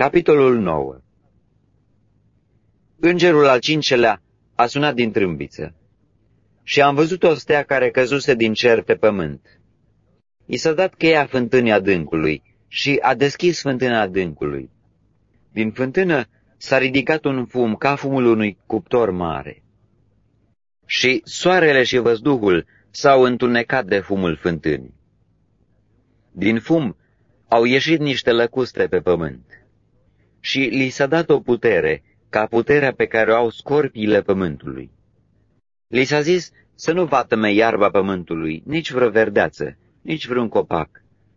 Capitolul 9 Îngerul al cincelea a sunat din trâmbiță și am văzut o stea care căzuse din cer pe pământ. I s-a dat cheia fântânii adâncului și a deschis fântâna adâncului. Din fântână s-a ridicat un fum ca fumul unui cuptor mare. Și soarele și văzduhul s-au întunecat de fumul fântânii. Din fum au ieșit niște lăcuste pe pământ și li s-a dat o putere, ca puterea pe care o au scorpiile pământului. Li s-a zis să nu vatăme iarba pământului, nici vreo verdeață, nici vreun copac,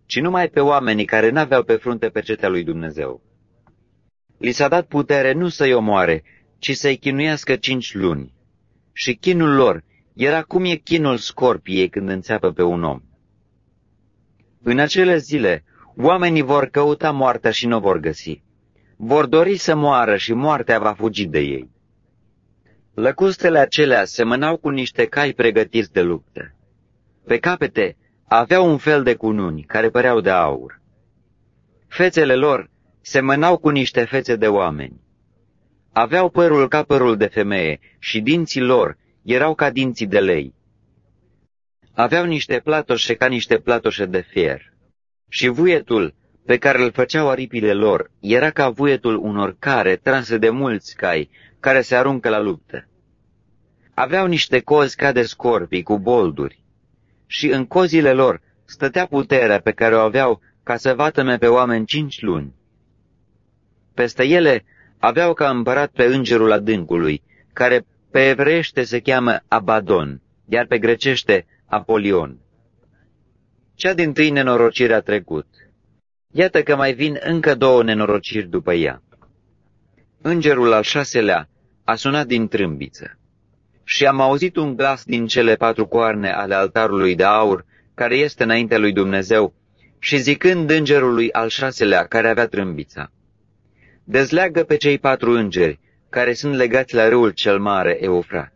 ci numai pe oamenii care n-aveau pe frunte pe cetea lui Dumnezeu. Li s-a dat putere nu să-i omoare, ci să-i chinuiască cinci luni. Și chinul lor era cum e chinul scorpiei când înțeapă pe un om. În acele zile, oamenii vor căuta moartea și nu vor găsi vor dori să moară și moartea va fugi de ei. Lăcustele acelea semănau cu niște cai pregătiți de luptă. Pe capete aveau un fel de cununi care păreau de aur. Fețele lor semănau cu niște fețe de oameni. Aveau părul ca părul de femeie și dinții lor erau ca dinții de lei. Aveau niște platoșe ca niște platoșe de fier. Și vuietul pe care îl făceau aripile lor era ca vuietul unor care transe de mulți cai care se aruncă la luptă. Aveau niște cozi ca de scorpii cu bolduri și în cozile lor stătea puterea pe care o aveau ca să vatăme pe oameni cinci luni. Peste ele aveau ca împărat pe îngerul adâncului, care pe evreiește se cheamă Abadon, iar pe grecește Apolion. Cea din tâi nenorocire a trecut Iată că mai vin încă două nenorociri după ea. Îngerul al șaselea a sunat din trâmbiță și am auzit un glas din cele patru coarne ale altarului de aur, care este înaintea lui Dumnezeu, și zicând îngerului al șaselea care avea trâmbița, Dezleagă pe cei patru îngeri care sunt legați la râul cel mare Eufrat.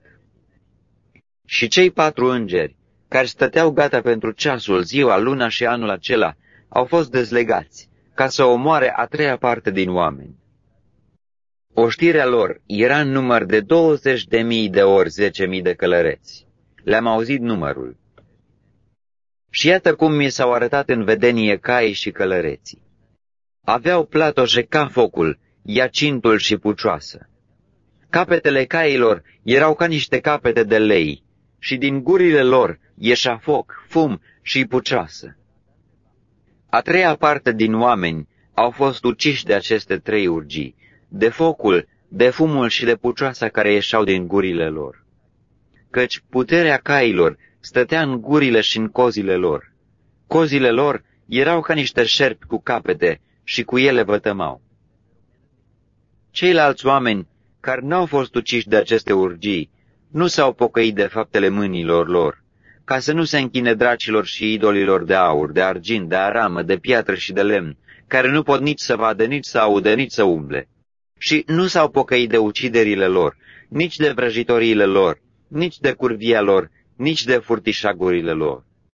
Și cei patru îngeri care stăteau gata pentru ceasul, ziua, luna și anul acela, au fost dezlegați ca să omoare a treia parte din oameni. Oștirea lor era în număr de 20 de mii de ori 10 mii de călăreți. Le-am auzit numărul. Și iată cum mi s-au arătat în vedenie caii și călăreții. Aveau platoșe ca focul, iacintul și pucioasă. Capetele cailor erau ca niște capete de lei și din gurile lor ieșea foc, fum și pucioasă. A treia parte din oameni au fost uciși de aceste trei urgii, de focul, de fumul și de pucioasa care ieșeau din gurile lor. Căci puterea cailor stătea în gurile și în cozile lor. Cozile lor erau ca niște șerpi cu capete și cu ele vătămau. Ceilalți oameni care n-au fost uciși de aceste urgii nu s-au pocăit de faptele mâinilor lor, ca să nu se închine dracilor și idolilor de aur, de argint, de aramă, de piatră și de lemn, care nu pot nici să vadă, nici să audă, nici să umble. Și nu s-au pocăit de uciderile lor, nici de vrăjitoriile lor, nici de curvia lor, nici de furtișagurile lor.